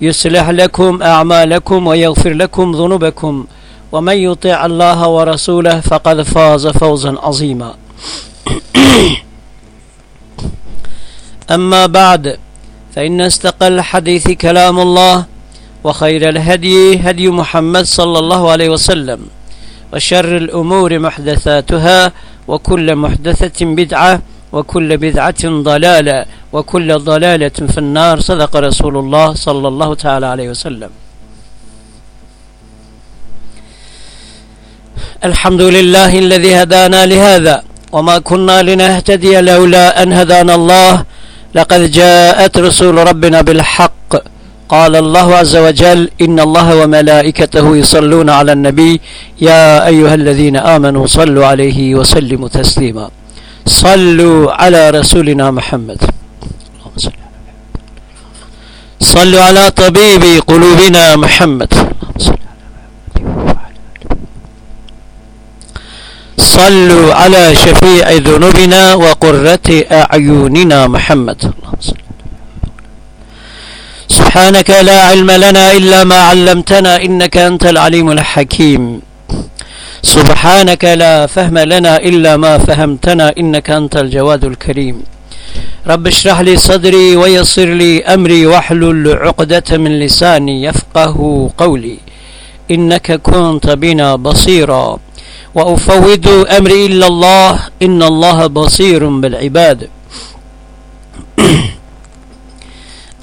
يصلح لكم أعمالكم ويغفر لكم ذنوبكم. ومن يطع الله ورسوله فقد فاز فوزا عظيما. أما بعد فإن استقل الحديث كلام الله وخير الهدي هدي محمد صلى الله عليه وسلم وشر الأمور محدثاتها وكل محدثة بدعة وكل بدعة ضلالة وكل ضلالة في النار صدق رسول الله صلى الله تعالى عليه وسلم. الحمد لله الذي هدانا لهذا وما كنا لنهتدي لولا أن هدانا الله. لقد جاءت رسول ربنا بالحق. قال الله عز وجل إن الله وملائكته يصلون على النبي يا أيها الذين آمنوا صلوا عليه وسلموا تسليما. صلوا على رسولنا محمد. صلوا على طبيب قلوبنا محمد. صلوا على شفيع ذنوبنا وقرة أعيننا محمد. سبحانك لا علم لنا إلا ما علمتنا إنك أنت العليم الحكيم. سبحانك لا فهم لنا إلا ما فهمتنا إنك أنت الجواد الكريم. رب اشرح لي صدري ويسر لي أمري واحلل عقدة من لساني يفقه قولي. إنك كنت بنا بصيرا. وأفوض أمري إلا الله إن الله بصير بالعباد.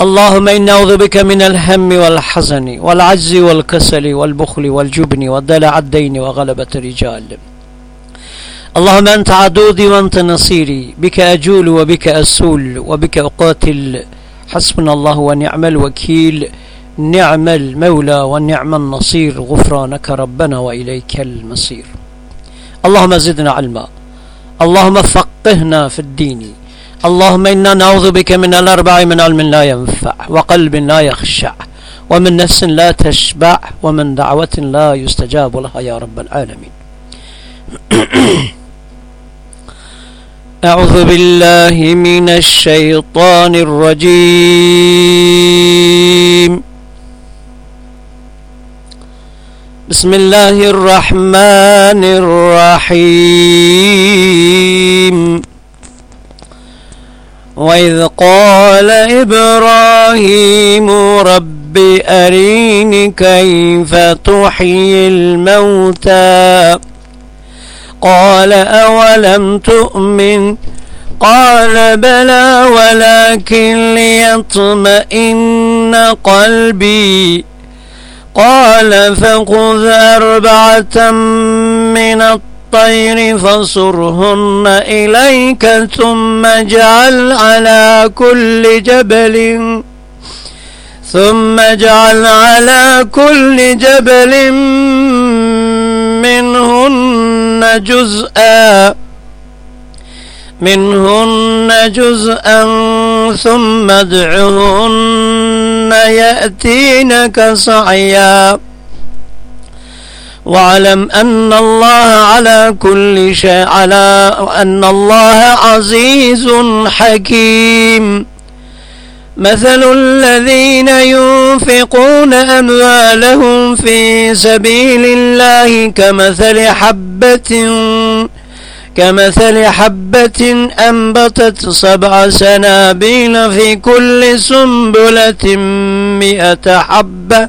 اللهم إنا أعوذ بك من الهم والحزن والعجز والكسل والبخل والجبن والدلع الدين وغلبة الرجال. اللهم أنت عدودي وأنت نصيري. بك أجول وبك أسول وبك أقاتل. حسبنا الله ونعم الوكيل. نعم المولى ونعم النصير. غفرانك ربنا وإليك المصير. اللهم زدنا علما. اللهم فقهنا في الدين. اللهم إنا نعوذ بك من الأربع من علم لا ينفع وقلب لا يخشع ومن نفس لا تشبع ومن دعوة لا يستجاب لها يا رب العالمين. أعوذ بالله من الشيطان الرجيم. بسم الله الرحمن الرحيم. وإذ قال إبراهيم رب أريني كيف تحيي الموتى؟ قال أولم تؤمن؟ قال بلى ولكن ليطمئن قلبي. قال فخذ أربعة من الطير فصرهن إليك ثم اجعل على كل جبل ثم اجعل على كل جبل منهن جزءا منهن جزءا ثم ادعهن يأتينك سعيا. واعلم أن الله على كل شيء على أن الله عزيز حكيم. مثل الذين ينفقون أموالهم في سبيل الله كمثل حبة كمثل حبة أنبتت سبع سنابيل في كل سنبلة مئة حبة.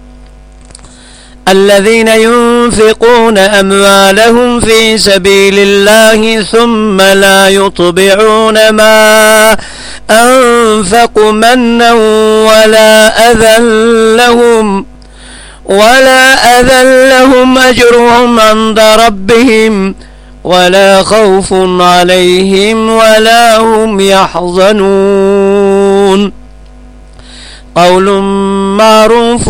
الذين ينفقون أموالهم في سبيل الله ثم لا يطبعون ما أنفقوا منا ولا أذى لهم ولا أذى لهم أجرهم عند ربهم ولا خوف عليهم ولا هم يحزنون قول معروف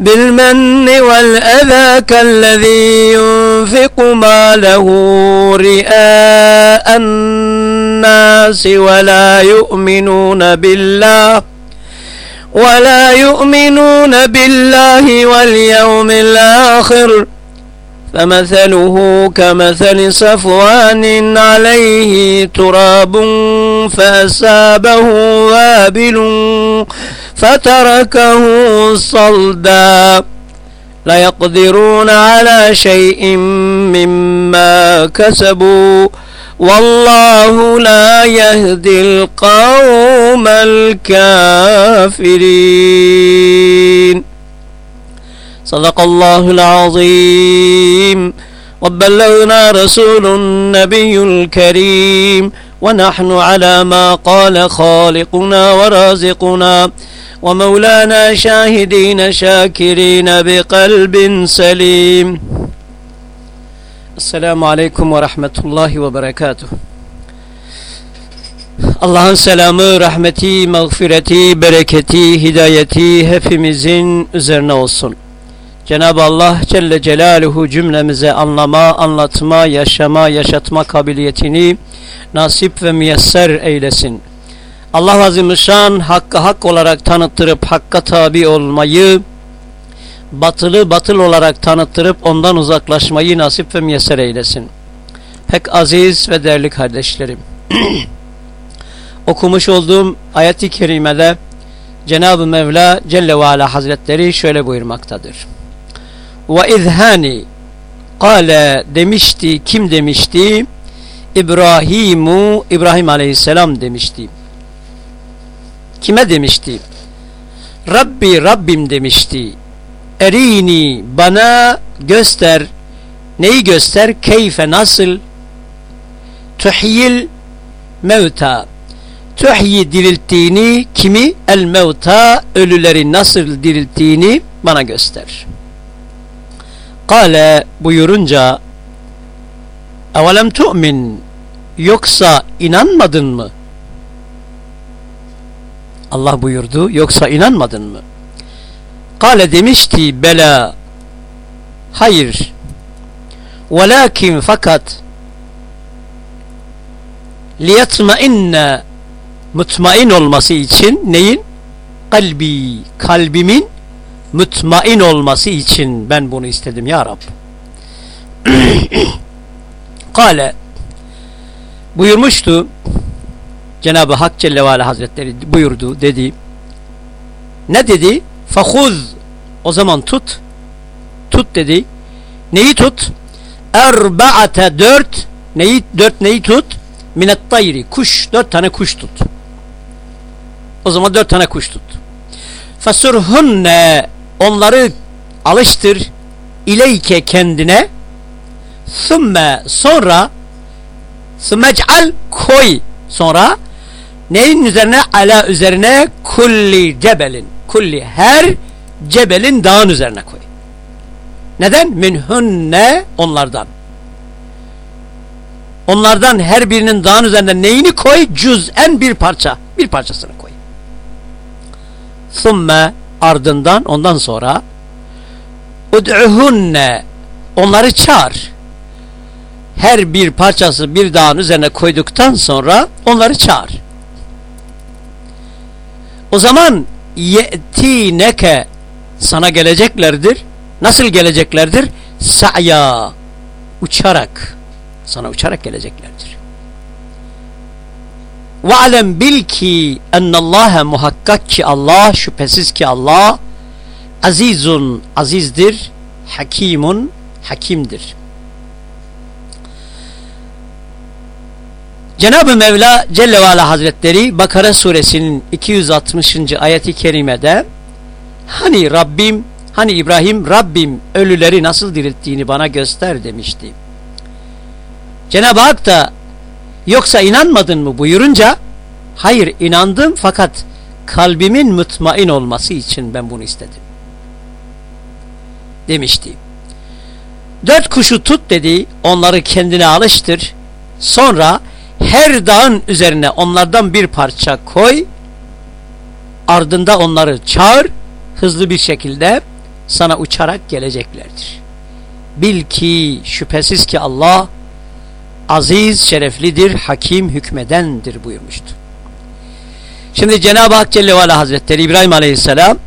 بالمن والأذى كالذي ينفق ماله رئاء الناس ولا يؤمنون بالله ولا يؤمنون بالله واليوم الآخر فمثله كمثل صفوان عليه تراب فأسابه وابل فتركه صلدا لا يقدرون على شيء مما كسبوا والله لا يهدي القوم الكافرين. صدق الله العظيم. وبلغنا رسول النبي الكريم. ونحن على ما قال خالقنا ورازقنا ومولانا شاهدين شاكرين بقلب سليم السلام عليكم ورحمة الله وبركاته Allah'ın selamı, rahmeti, mağfireti, bereketi, hidayeti hepimizin üzerine olsun. Cenab-ı Allah Celle Celaluhu cümlemize anlama, anlatma, yaşama, yaşatma kabiliyetini nasip ve müyesser eylesin. Allah Azimüşşan hakkı hak olarak tanıttırıp hakka tabi olmayı, batılı batıl olarak tanıttırıp ondan uzaklaşmayı nasip ve müyesser eylesin. Pek aziz ve değerli kardeşlerim. Okumuş olduğum ayet-i kerimede Cenab-ı Mevla Celle ve Ala Hazretleri şöyle buyurmaktadır. Ve izhani. Kale demişti, kim demişti? İbrahimu, İbrahim Aleyhisselam demişti. Kime demişti? Rabbi, Rabbim demişti. Erini bana göster. Neyi göster? Keyfe nasıl? Tuhyil mevta. Tuhyi dirilttiğini kimi? El mevta ölüleri nasıl dirilttiğini bana göster kale buyurunca evelem tu'min yoksa inanmadın mı? Allah buyurdu yoksa inanmadın mı? Kale demişti bela hayır. Velakin fakat liyatmainne mutmain olması için neyin? Kalbi, kalbimin mutmain olması için ben bunu istedim ya Rab. Kale buyurmuştu Cenab-ı Hak Celle ve Hazretleri buyurdu dedi. Ne dedi? Fakuz o zaman tut. Tut dedi. Neyi tut? Erba'ate dört. Neyi, dört neyi tut? Minet tayri. Kuş. Dört tane kuş tut. O zaman dört tane kuş tut. Fasurhunne. Onları alıştır. İleyke kendine. Sümme sonra Sümmec'al koy sonra neyin üzerine ala üzerine kulli cebelin kulli her cebelin dağın üzerine koy. Neden? Minhunne onlardan. Onlardan her birinin dağın üzerinde neyini koy? Cüz'en bir parça. Bir parçasını koy. Thumme ardından ondan sonra ud'uhunne onları çağır. Her bir parçası bir dağın üzerine koyduktan sonra onları çağır. O zaman ye'tineke sana geleceklerdir. Nasıl geleceklerdir? Sa'ya uçarak sana uçarak geleceklerdir. Alem bil ki ennallâhe muhakkak ki Allah şüphesiz ki Allah azizun azizdir hakimun hakimdir. Cenab-ı Mevla Celle ve Ala Hazretleri Bakara suresinin 260. ayeti kerimede hani Rabbim hani İbrahim Rabbim ölüleri nasıl dirilttiğini bana göster demişti. Cenab-ı Hak da yoksa inanmadın mı buyurunca hayır inandım fakat kalbimin mutmain olması için ben bunu istedim. Demişti. Dört kuşu tut dedi onları kendine alıştır sonra her dağın üzerine onlardan bir parça koy ardında onları çağır hızlı bir şekilde sana uçarak geleceklerdir. Bil ki şüphesiz ki Allah aziz, şereflidir, hakim, hükmedendir buyurmuştu. Şimdi Cenab-ı Hak Celle ve Hazretleri İbrahim Aleyhisselam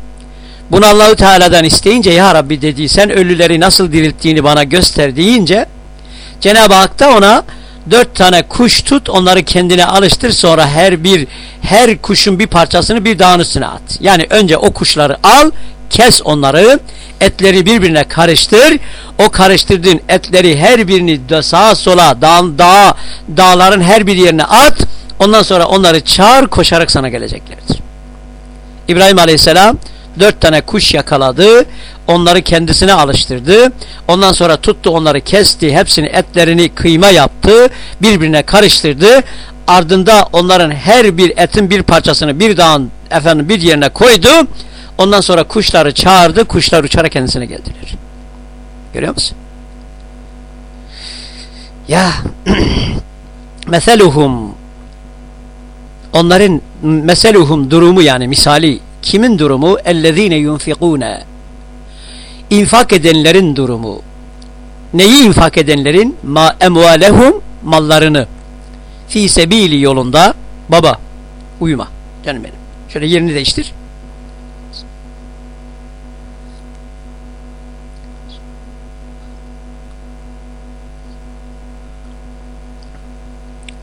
bunu Allahu Teala'dan isteyince ya Rabbi dedi sen ölüleri nasıl dirilttiğini bana göster deyince Cenab-ı Hak da ona dört tane kuş tut onları kendine alıştır sonra her bir her kuşun bir parçasını bir dağın üstüne at. Yani önce o kuşları al kes onları etleri birbirine karıştır. O karıştırdığın etleri her birini de sağa sola dağ, dağ, dağların her bir yerine at. Ondan sonra onları çağır koşarak sana geleceklerdir. İbrahim Aleyhisselam dört tane kuş yakaladı onları kendisine alıştırdı. Ondan sonra tuttu onları kesti hepsini etlerini kıyma yaptı birbirine karıştırdı. Ardında onların her bir etin bir parçasını bir dağın efendim bir yerine koydu ondan sonra kuşları çağırdı kuşlar uçarak kendisine geldiler. Görüyor musun? Ya meseluhum onların meseluhum durumu yani misali kimin durumu? Ellezine yunfikune infak edenlerin durumu. Neyi infak edenlerin? Ma emvalehum mallarını. Fi sebili yolunda baba uyuma canım benim. Şöyle yerini değiştir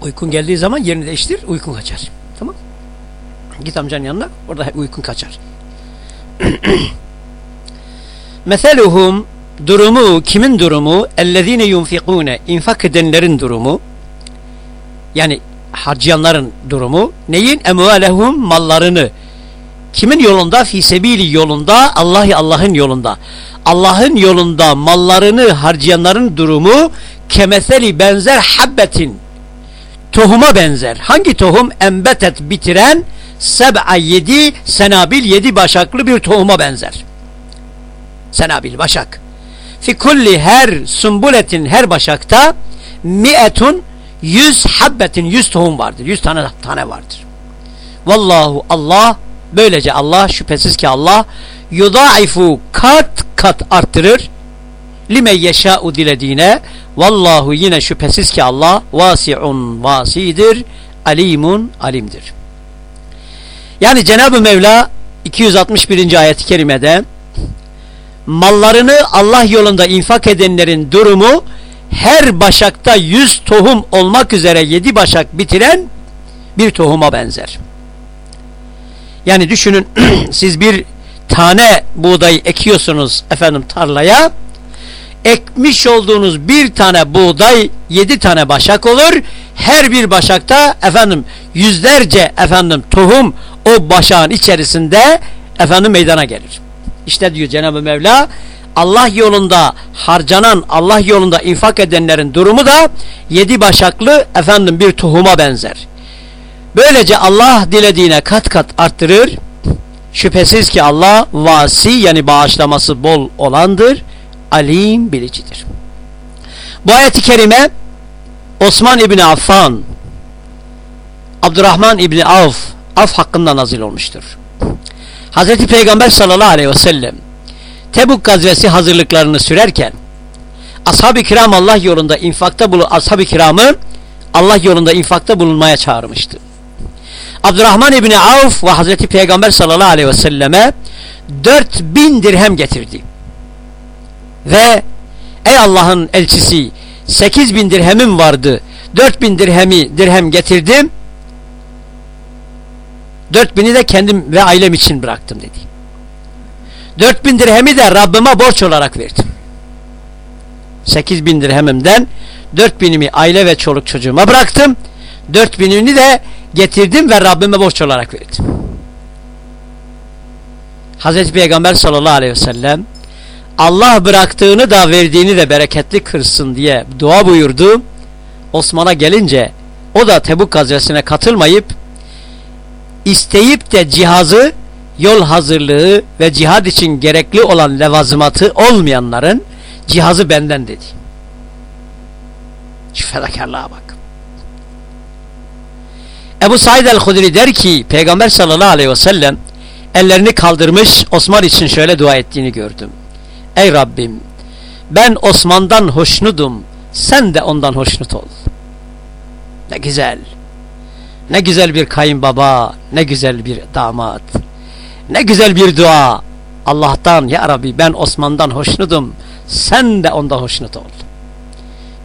uykun geldiği zaman yerini değiştir uykun kaçar tamam git amcanın yanına orada uykun kaçar Meseluhum durumu kimin durumu? Ellezine yunfikune infak edenlerin durumu. Yani harcayanların durumu. Neyin? Emvalehum mallarını. Kimin yolunda? Fi sebili yolunda. Allah'ı Allah'ın yolunda. Allah'ın yolunda mallarını harcayanların durumu kemeseli benzer habbetin tohuma benzer. Hangi tohum? Embetet bitiren seb'a yedi senabil yedi başaklı bir tohuma benzer. Senabil başak. Fi kulli her sumbuletin her başakta mi'etun yüz habbetin yüz tohum vardır. Yüz tane tane vardır. Vallahu Allah böylece Allah şüphesiz ki Allah yudaifu kat kat arttırır lime yeşâ'u dilediğine vallahu yine şüphesiz ki Allah vasi'un vasidir alimun alimdir. Yani Cenab-ı Mevla 261. ayet-i kerimede mallarını Allah yolunda infak edenlerin durumu her başakta yüz tohum olmak üzere yedi başak bitiren bir tohuma benzer. Yani düşünün siz bir tane buğday ekiyorsunuz efendim tarlaya ekmiş olduğunuz bir tane buğday yedi tane başak olur. Her bir başakta efendim yüzlerce efendim tohum o başağın içerisinde efendim meydana gelir. İşte diyor Cenab-ı Mevla Allah yolunda harcanan, Allah yolunda infak edenlerin durumu da yedi başaklı efendim bir tohuma benzer. Böylece Allah dilediğine kat kat arttırır. Şüphesiz ki Allah vasi yani bağışlaması bol olandır. Alim bilicidir. Bu ayeti kerime Osman İbni Affan Abdurrahman İbni Avf af hakkında nazil olmuştur. Hazreti Peygamber sallallahu aleyhi ve sellem Tebuk gazvesi hazırlıklarını sürerken ashab-ı kiram Allah yolunda infakta bulun ashab-ı kiramı Allah yolunda infakta bulunmaya çağırmıştı. Abdurrahman İbni Avf ve Hazreti Peygamber sallallahu aleyhi ve selleme 4000 dirhem getirdi. Ve ey Allah'ın elçisi 8000 dirhemim vardı. 4000 dirhemi dirhem getirdim. 4000'i de kendim ve ailem için bıraktım dedi. 4000 dirhemi de Rabbime borç olarak verdim. 8000 dirhemimden 4000'imi aile ve çoluk çocuğuma bıraktım. 4000'ini de getirdim ve Rabbime borç olarak verdim. Hazreti Peygamber sallallahu aleyhi ve sellem Allah bıraktığını da verdiğini de bereketli kırsın diye dua buyurdu. Osman'a gelince o da Tebuk gazvesine katılmayıp isteyip de cihazı yol hazırlığı ve cihad için gerekli olan levazımatı olmayanların cihazı benden dedi. Şu fedakarlığa bak. Ebu Said el-Hudri der ki Peygamber sallallahu aleyhi ve sellem ellerini kaldırmış Osman için şöyle dua ettiğini gördüm. Ey Rabbim ben Osman'dan hoşnudum sen de ondan hoşnut ol. Ne güzel. Ne güzel bir kayınbaba, ne güzel bir damat. Ne güzel bir dua. Allah'tan ya Rabbi ben Osman'dan hoşnudum. Sen de onda hoşnut ol.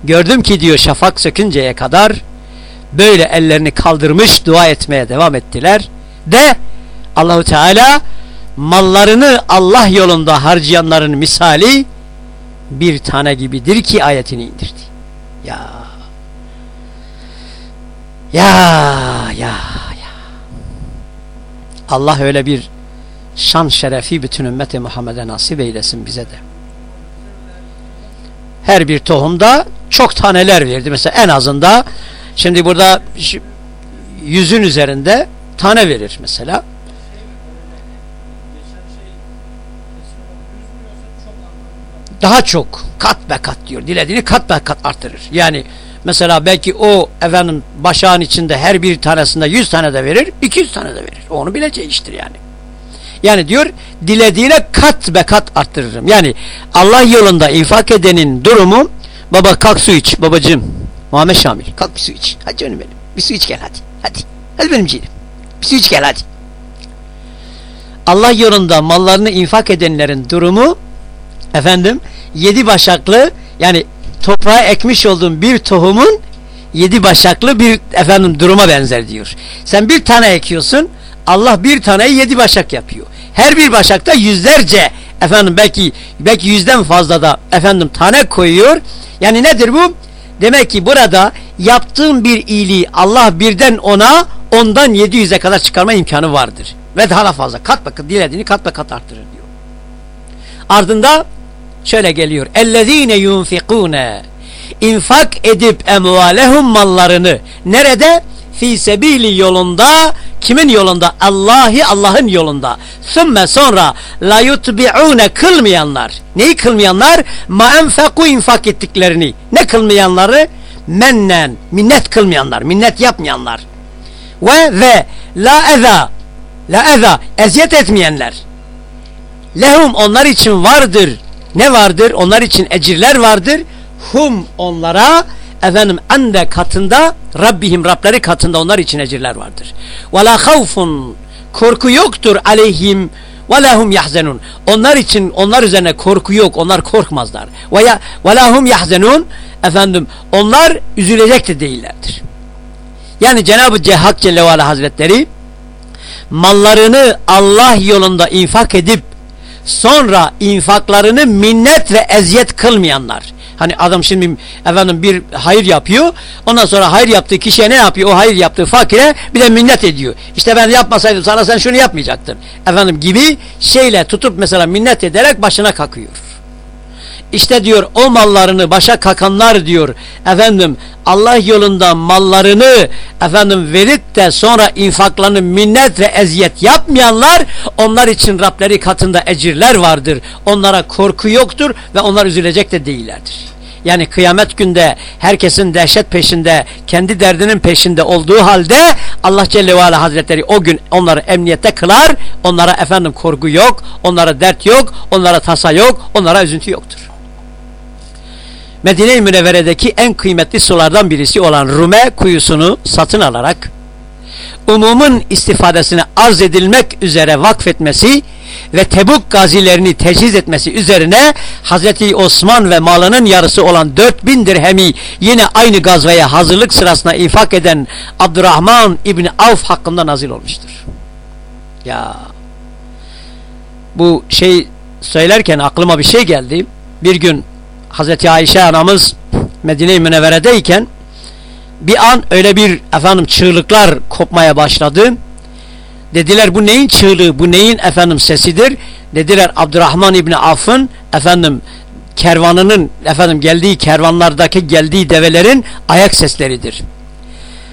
Gördüm ki diyor şafak sökünceye kadar böyle ellerini kaldırmış dua etmeye devam ettiler. De Allahu Teala mallarını Allah yolunda harcayanların misali bir tane gibidir ki ayetini indirdi. Ya ya ya ya Allah öyle bir şan şerefi bütün ümmeti Muhammed'e nasip eylesin bize de. Her bir tohumda çok taneler verdi. Mesela en azında şimdi burada yüzün üzerinde tane verir mesela. Daha çok kat be kat diyor. Dilediğini kat be kat artırır. Yani mesela belki o efendim başağın içinde her bir tanesinde 100 tane de verir, 200 tane de verir. Onu bileceği iştir yani. Yani diyor dilediğine kat be kat arttırırım. Yani Allah yolunda infak edenin durumu baba kalk su iç babacığım. Muhammed Şamil kalk bir su iç. Hadi canım benim. Bir su iç gel hadi. Hadi. Hadi benim ciğerim. Bir su iç gel hadi. Allah yolunda mallarını infak edenlerin durumu efendim yedi başaklı yani toprağa ekmiş olduğun bir tohumun yedi başaklı bir efendim duruma benzer diyor. Sen bir tane ekiyorsun Allah bir taneyi yedi başak yapıyor. Her bir başakta yüzlerce efendim belki belki yüzden fazla da efendim tane koyuyor. Yani nedir bu? Demek ki burada yaptığın bir iyiliği Allah birden ona ondan 700'e kadar çıkarma imkanı vardır. Ve daha da fazla kat bakın dilediğini kat be kat arttırır diyor. Ardında şöyle geliyor. Ellezine yunfikune infak edip emvalehum mallarını nerede? Fi sebili yolunda kimin yolunda? Allah'ı Allah'ın yolunda. Sümme sonra la yutbi'une kılmayanlar. Neyi kılmayanlar? Ma enfeku infak ettiklerini. Ne kılmayanları? Mennen. Minnet kılmayanlar. Minnet yapmayanlar. Ve ve la eza. La eza. Eziyet etmeyenler. Lehum onlar için vardır. Ne vardır? Onlar için ecirler vardır. Hum onlara efendim ande katında Rabbihim Rableri katında onlar için ecirler vardır. Ve la havfun korku yoktur aleyhim ve lahum yahzenun. Onlar için onlar üzerine korku yok. Onlar korkmazlar. Ve ya ve lahum yahzenun efendim onlar üzülecek de değillerdir. Yani Cenab-ı Hak Celle Hazretleri mallarını Allah yolunda infak edip sonra infaklarını minnet ve eziyet kılmayanlar Hani adam şimdi efendim bir hayır yapıyor. Ondan sonra hayır yaptığı kişiye ne yapıyor? O hayır yaptığı fakire bir de minnet ediyor. İşte ben yapmasaydım sana sen şunu yapmayacaktın. Efendim gibi şeyle tutup mesela minnet ederek başına kakıyor. İşte diyor o mallarını başa kakanlar diyor efendim Allah yolunda mallarını efendim verip de sonra infaklarını minnet ve eziyet yapmayanlar onlar için Rableri katında ecirler vardır. Onlara korku yoktur ve onlar üzülecek de değillerdir. Yani kıyamet günde herkesin dehşet peşinde, kendi derdinin peşinde olduğu halde Allah Celle ve Ala Hazretleri o gün onları emniyette kılar. Onlara efendim korku yok, onlara dert yok, onlara tasa yok, onlara üzüntü yoktur. Medine-i Münevvere'deki en kıymetli sulardan birisi olan Rume kuyusunu satın alarak umumun istifadesine arz edilmek üzere vakfetmesi ve Tebuk gazilerini teciz etmesi üzerine Hazreti Osman ve malının yarısı olan 4000 dirhemi yine aynı gazveye hazırlık sırasında infak eden Abdurrahman İbni Avf hakkında nazil olmuştur. Ya bu şey söylerken aklıma bir şey geldi. Bir gün Hazreti Ayşe anamız Medine-i Münevvere'deyken bir an öyle bir efendim çığlıklar kopmaya başladı. Dediler bu neyin çığlığı, bu neyin efendim sesidir? Dediler Abdurrahman İbni Aff'ın efendim kervanının efendim geldiği kervanlardaki geldiği develerin ayak sesleridir.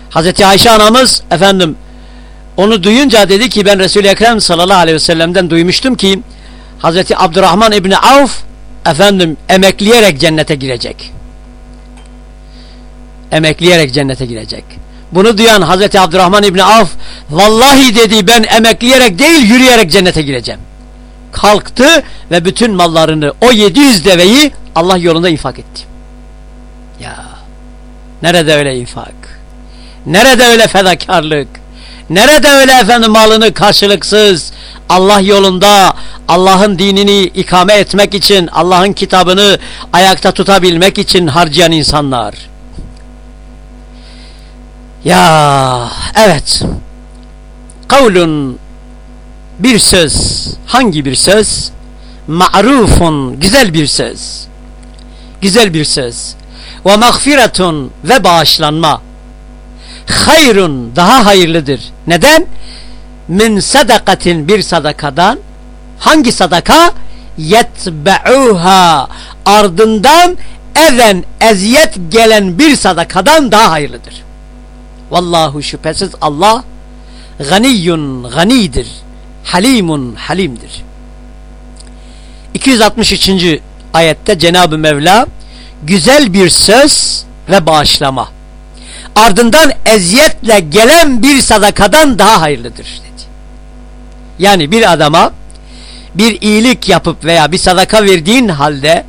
Hazreti Ayşe anamız efendim onu duyunca dedi ki ben Resul-i Ekrem sallallahu aleyhi ve sellem'den duymuştum ki Hazreti Abdurrahman İbni Avf efendim emekleyerek cennete girecek. Emekleyerek cennete girecek. Bunu duyan Hazreti Abdurrahman İbni Avf vallahi dedi ben emekleyerek değil yürüyerek cennete gireceğim. Kalktı ve bütün mallarını o 700 deveyi Allah yolunda infak etti. Ya nerede öyle infak? Nerede öyle fedakarlık? Nerede öyle efendim malını karşılıksız Allah yolunda Allah'ın dinini ikame etmek için Allah'ın kitabını ayakta tutabilmek için harcayan insanlar? Ya evet. Kavlun bir söz. Hangi bir söz? Ma'rufun güzel bir söz. Güzel bir söz. Ve mağfiretun ve bağışlanma. Hayrun daha hayırlıdır. Neden? Min sadakatin bir sadakadan hangi sadaka? Yetbe'uha ardından even eziyet gelen bir sadakadan daha hayırlıdır. Vallahu şüphesiz Allah ganiyyun ganidir. Halimun halimdir. 263. ayette Cenab-ı Mevla güzel bir söz ve bağışlama ardından eziyetle gelen bir sadakadan daha hayırlıdır dedi. Yani bir adama bir iyilik yapıp veya bir sadaka verdiğin halde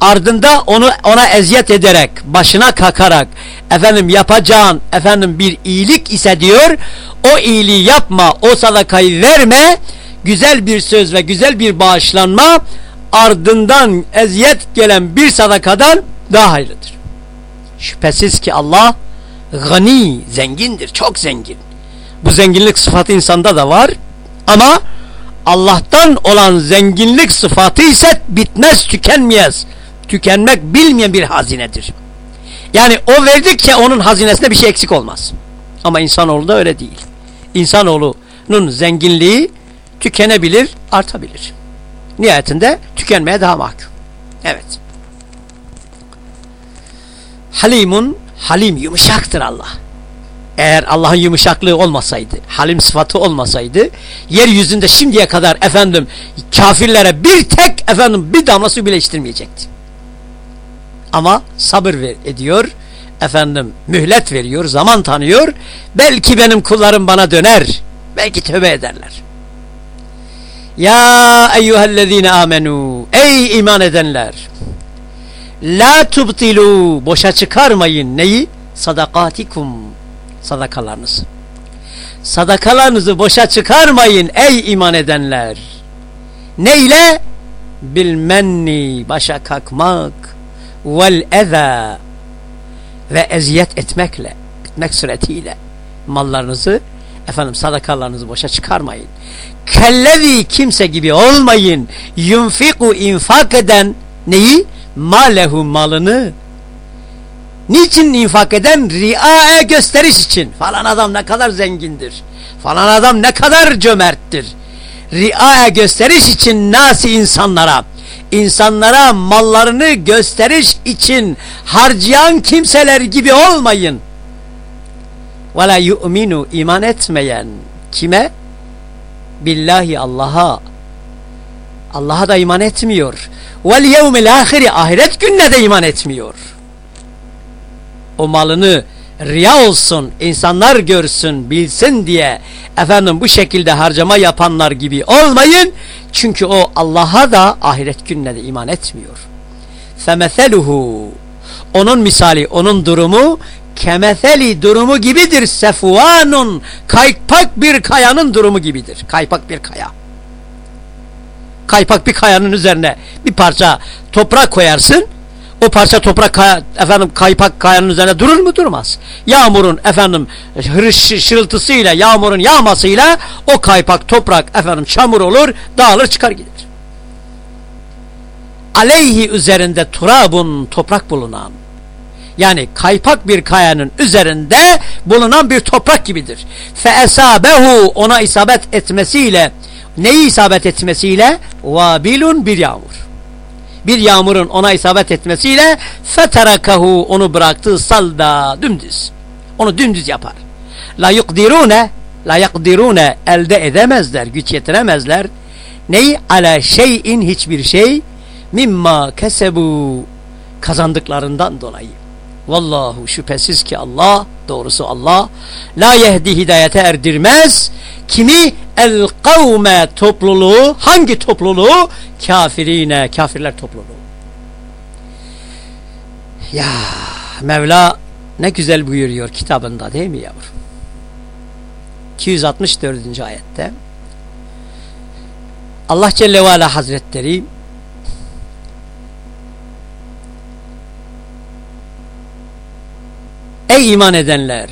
ardında onu ona eziyet ederek başına kakarak efendim yapacağın efendim bir iyilik ise diyor o iyiliği yapma o sadakayı verme güzel bir söz ve güzel bir bağışlanma ardından eziyet gelen bir sadakadan daha hayırlıdır. Şüphesiz ki Allah gani zengindir çok zengin. Bu zenginlik sıfatı insanda da var ama Allah'tan olan zenginlik sıfatı ise bitmez tükenmeyez tükenmek bilmeyen bir hazinedir. Yani o verdikçe onun hazinesinde bir şey eksik olmaz. Ama insanoğlu da öyle değil. İnsanoğlunun zenginliği tükenebilir, artabilir. Nihayetinde tükenmeye daha mahkum. Evet. Halimun, halim yumuşaktır Allah. Eğer Allah'ın yumuşaklığı olmasaydı, halim sıfatı olmasaydı, yeryüzünde şimdiye kadar efendim kafirlere bir tek efendim bir damla su bile içtirmeyecekti. Ama sabır ver, ediyor. Efendim mühlet veriyor, zaman tanıyor. Belki benim kullarım bana döner. Belki tövbe ederler. Ya eyyühellezine amenu. Ey iman edenler. La tubtilu. Boşa çıkarmayın. Neyi? Sadakatikum. Sadakalarınızı. Sadakalarınızı boşa çıkarmayın ey iman edenler. Neyle? Bilmenni. Başa kalkmak vel eza ve eziyet etmekle, etmek suretiyle mallarınızı, efendim sadakalarınızı boşa çıkarmayın. Kellevi kimse gibi olmayın. Yunfiku infak eden neyi? Malehu malını. Niçin infak eden? Ria'e gösteriş için. Falan adam ne kadar zengindir. Falan adam ne kadar cömerttir. Ria'e gösteriş için nasi insanlara insanlara mallarını gösteriş için harcayan kimseler gibi olmayın. La yu'minu iman etmeyen kime? Billahi Allah'a. Allah'a da iman etmiyor. Vel yevmil ahiri ahiret gününe de iman etmiyor. O malını riya olsun, insanlar görsün, bilsin diye efendim bu şekilde harcama yapanlar gibi olmayın. Çünkü o Allah'a da ahiret gününe de iman etmiyor. Femeseluhu onun misali, onun durumu kemeseli durumu gibidir. Sefuanun kaypak bir kayanın durumu gibidir. Kaypak bir kaya. Kaypak bir kayanın üzerine bir parça toprak koyarsın o parça toprak kaya, efendim kaypak kayanın üzerine durur mu durmaz. Yağmurun efendim hırış şırıltısıyla yağmurun yağmasıyla o kaypak toprak efendim çamur olur dağılır çıkar gider. Aleyhi üzerinde turabun toprak bulunan yani kaypak bir kayanın üzerinde bulunan bir toprak gibidir. Fe esabehu ona isabet etmesiyle neyi isabet etmesiyle? Vabilun bir yağmur bir yağmurun ona isabet etmesiyle feterakahu onu bıraktı salda dümdüz. Onu dümdüz yapar. La yukdirune la yakdirune elde edemezler, güç yetiremezler. Neyi? Ala şeyin hiçbir şey mimma kesebu kazandıklarından dolayı. Vallahu şüphesiz ki Allah doğrusu Allah la yehdi hidayete erdirmez. Kimi el kavme topluluğu hangi topluluğu kafirine kafirler topluluğu. Ya Mevla ne güzel buyuruyor kitabında değil mi yavrum? 264. ayette Allah Celle ve Ala Hazretleri Ey iman edenler!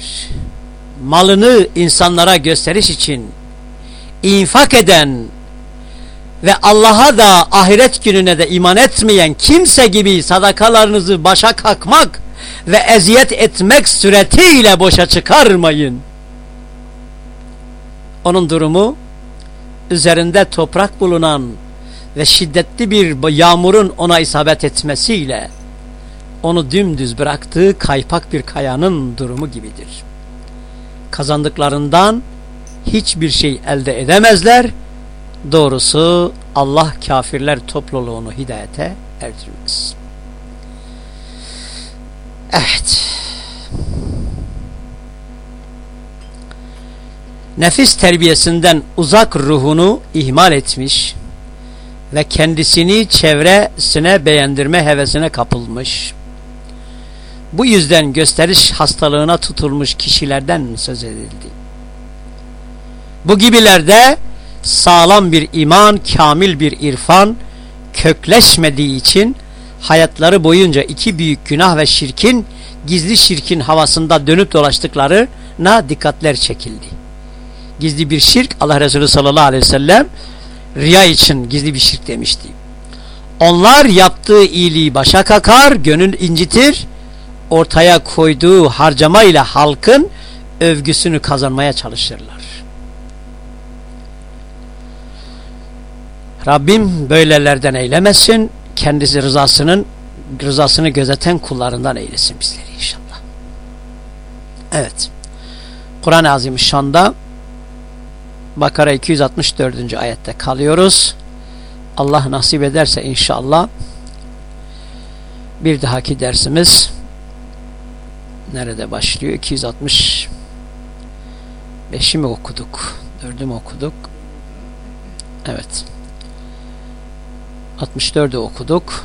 Malını insanlara gösteriş için infak eden ve Allah'a da ahiret gününe de iman etmeyen kimse gibi sadakalarınızı başa kakmak ve eziyet etmek suretiyle boşa çıkarmayın. Onun durumu üzerinde toprak bulunan ve şiddetli bir yağmurun ona isabet etmesiyle onu dümdüz bıraktığı kaypak bir kayanın durumu gibidir. Kazandıklarından hiçbir şey elde edemezler. Doğrusu Allah kafirler topluluğunu hidayete erdirmez. Evet. Nefis terbiyesinden uzak ruhunu ihmal etmiş ve kendisini çevresine beğendirme hevesine kapılmış bu yüzden gösteriş hastalığına tutulmuş kişilerden söz edildi. Bu gibilerde sağlam bir iman, kamil bir irfan kökleşmediği için hayatları boyunca iki büyük günah ve şirkin gizli şirkin havasında dönüp dolaştıklarına dikkatler çekildi. Gizli bir şirk Allah Resulü sallallahu aleyhi ve sellem riya için gizli bir şirk demişti. Onlar yaptığı iyiliği başa kakar, gönül incitir, ortaya koyduğu harcamayla halkın övgüsünü kazanmaya çalışırlar. Rabbim böylelerden eylemesin, kendisi rızasının rızasını gözeten kullarından eylesin bizleri inşallah. Evet. Kur'an-ı Azimüşşan'da Bakara 264. ayette kalıyoruz. Allah nasip ederse inşallah bir dahaki dersimiz nerede başlıyor? 260 5'i mi okuduk? 4'ü mü okuduk? Evet. 64'ü okuduk.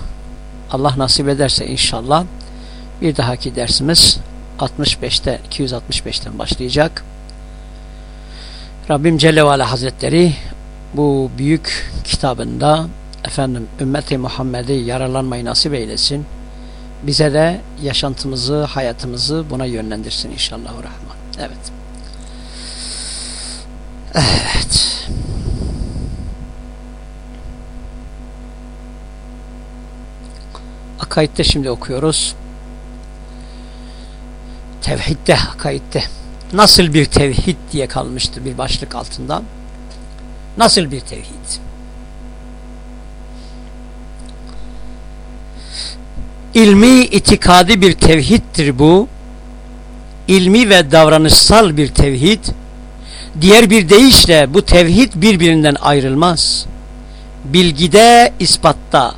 Allah nasip ederse inşallah bir dahaki dersimiz 65'te 265'ten başlayacak. Rabbim Celle ve Ala Hazretleri bu büyük kitabında efendim ümmeti Muhammed'i yaralanmayı nasip eylesin bize de yaşantımızı, hayatımızı buna yönlendirsin inşallah. Rahman. Evet. Evet. Akaid'de şimdi okuyoruz. Tevhidde, akaidde. Nasıl bir tevhid diye kalmıştı bir başlık altında. Nasıl bir tevhid? İlmi itikadi bir tevhiddir bu. İlmi ve davranışsal bir tevhid. Diğer bir deyişle bu tevhid birbirinden ayrılmaz. Bilgide, ispatta,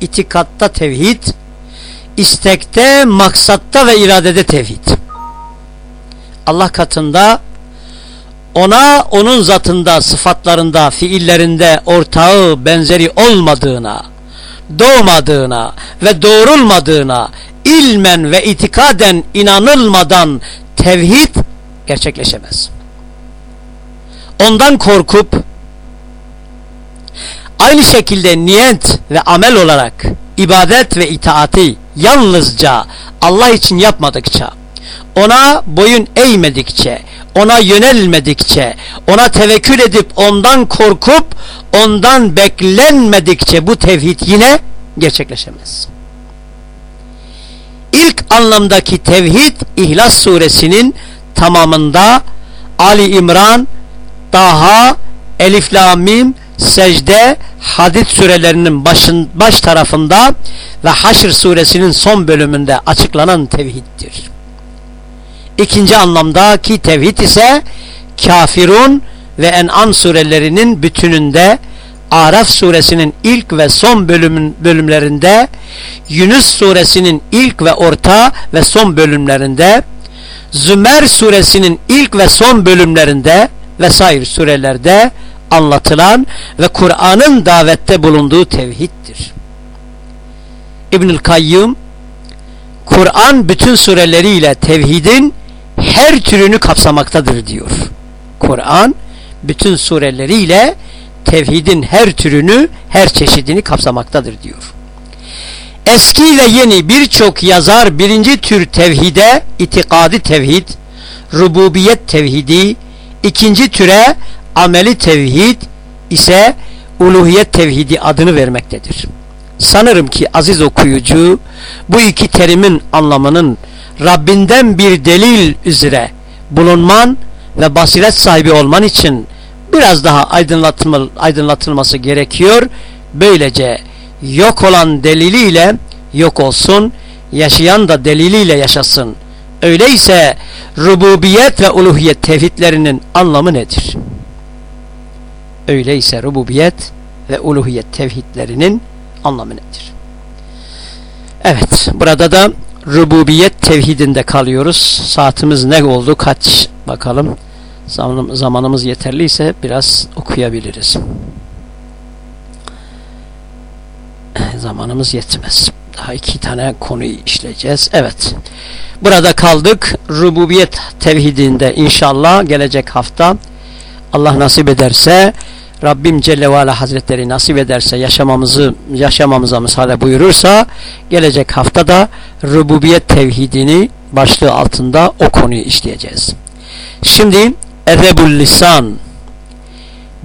itikatta tevhid, istekte, maksatta ve iradede tevhid. Allah katında ona onun zatında, sıfatlarında, fiillerinde ortağı, benzeri olmadığına, doğmadığına ve doğrulmadığına ilmen ve itikaden inanılmadan tevhid gerçekleşemez. Ondan korkup aynı şekilde niyet ve amel olarak ibadet ve itaati yalnızca Allah için yapmadıkça ona boyun eğmedikçe ona yönelmedikçe, ona tevekkül edip ondan korkup ondan beklenmedikçe bu tevhid yine gerçekleşemez. İlk anlamdaki tevhid İhlas suresinin tamamında Ali İmran, Daha, Elif Lamim, Secde, Hadid surelerinin başın, baş tarafında ve Haşr suresinin son bölümünde açıklanan tevhiddir. İkinci anlamdaki tevhid ise kafirun ve en'am surelerinin bütününde Araf suresinin ilk ve son bölümün, bölümlerinde Yunus suresinin ilk ve orta ve son bölümlerinde Zümer suresinin ilk ve son bölümlerinde vesaire surelerde anlatılan ve Kur'an'ın davette bulunduğu tevhiddir. İbnül Kayyum Kur'an bütün sureleriyle tevhidin her türünü kapsamaktadır diyor. Kur'an bütün sureleriyle tevhidin her türünü, her çeşidini kapsamaktadır diyor. Eski ve yeni birçok yazar birinci tür tevhide itikadi tevhid, rububiyet tevhidi, ikinci türe ameli tevhid ise uluhiyet tevhidi adını vermektedir. Sanırım ki aziz okuyucu bu iki terimin anlamının Rabbinden bir delil üzere bulunman ve basiret sahibi olman için biraz daha aydınlatılması gerekiyor. Böylece yok olan deliliyle yok olsun, yaşayan da deliliyle yaşasın. Öyleyse rububiyet ve uluhiyet tevhidlerinin anlamı nedir? Öyleyse rububiyet ve uluhiyet tevhidlerinin anlamı nedir? Evet, burada da rububiyet tevhidinde kalıyoruz. Saatimiz ne oldu? Kaç? Bakalım. Zaman, zamanımız yeterliyse biraz okuyabiliriz. Zamanımız yetmez. Daha iki tane konuyu işleyeceğiz. Evet. Burada kaldık. Rububiyet tevhidinde inşallah gelecek hafta Allah nasip ederse Rabbim Celle ve Ala Hazretleri nasip ederse yaşamamızı yaşamamıza müsaade buyurursa gelecek haftada rububiyet tevhidini başlığı altında o konuyu işleyeceğiz. Şimdi Edebul Lisan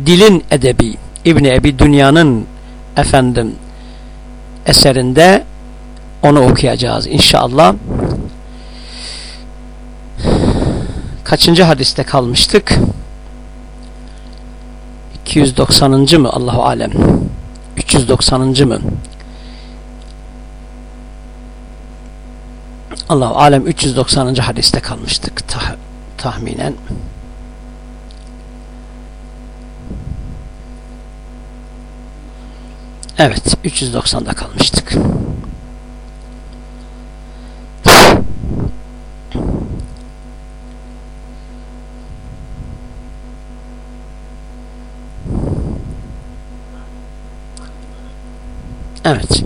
Dilin Edebi İbni Ebi Dünya'nın efendim eserinde onu okuyacağız inşallah. Kaçıncı hadiste kalmıştık? 290. mı Allahu alem 390. mı Allahu alem 390. hadiste kalmıştık tah tahminen Evet 390'da kalmıştık Evet.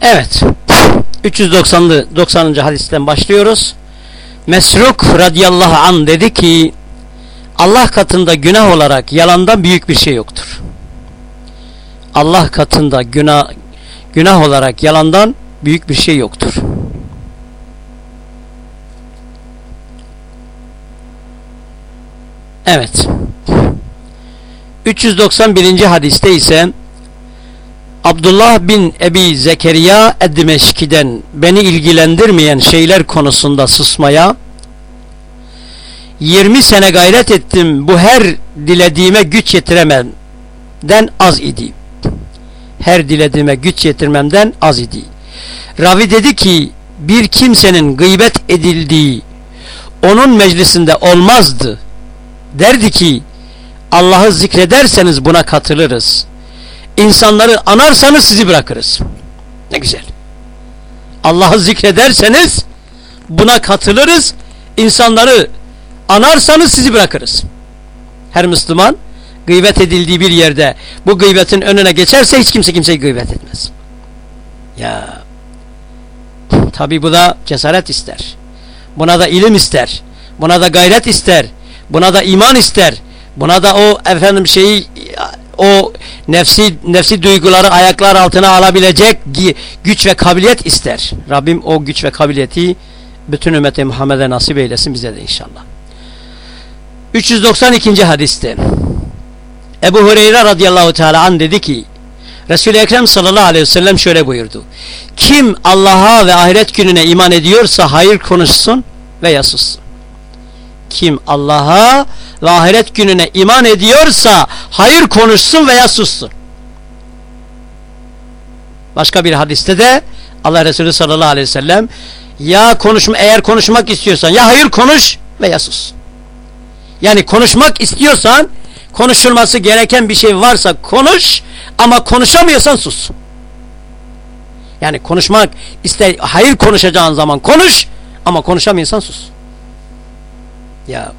Evet. 390'lı 90. hadisten başlıyoruz. Mesruk radıyallahu an dedi ki Allah katında günah olarak yalandan büyük bir şey yoktur. Allah katında günah günah olarak yalandan büyük bir şey yoktur. Evet. 391. hadiste ise Abdullah bin Ebi Zekeriya Eddimeşki'den beni ilgilendirmeyen şeyler konusunda susmaya 20 sene gayret ettim bu her dilediğime güç yetirememden az idi. Her dilediğime güç yetirmemden az idi. Ravi dedi ki bir kimsenin gıybet edildiği onun meclisinde olmazdı. Derdi ki Allah'ı zikrederseniz buna katılırız. İnsanları anarsanız sizi bırakırız. Ne güzel. Allah'ı zikrederseniz buna katılırız. İnsanları anarsanız sizi bırakırız. Her Müslüman gıybet edildiği bir yerde bu gıybetin önüne geçerse hiç kimse kimseyi gıybet etmez. Ya tabi bu da cesaret ister. Buna da ilim ister. Buna da gayret ister. Buna da iman ister. Buna da o efendim şeyi o nefsi nefsi duyguları ayaklar altına alabilecek güç ve kabiliyet ister. Rabbim o güç ve kabiliyeti bütün ümmeti Muhammed'e nasip eylesin bize de inşallah. 392. hadiste Ebu Hureyre radıyallahu teala an dedi ki Resul-i Ekrem sallallahu aleyhi ve sellem şöyle buyurdu. Kim Allah'a ve ahiret gününe iman ediyorsa hayır konuşsun veya sussun. Kim Allah'a ve ahiret gününe iman ediyorsa hayır konuşsun veya sussun. Başka bir hadiste de Allah Resulü sallallahu aleyhi ve sellem ya konuşma eğer konuşmak istiyorsan ya hayır konuş veya sus. Yani konuşmak istiyorsan konuşulması gereken bir şey varsa konuş ama konuşamıyorsan sus. Yani konuşmak iste hayır konuşacağın zaman konuş ama konuşamıyorsan sus. Ya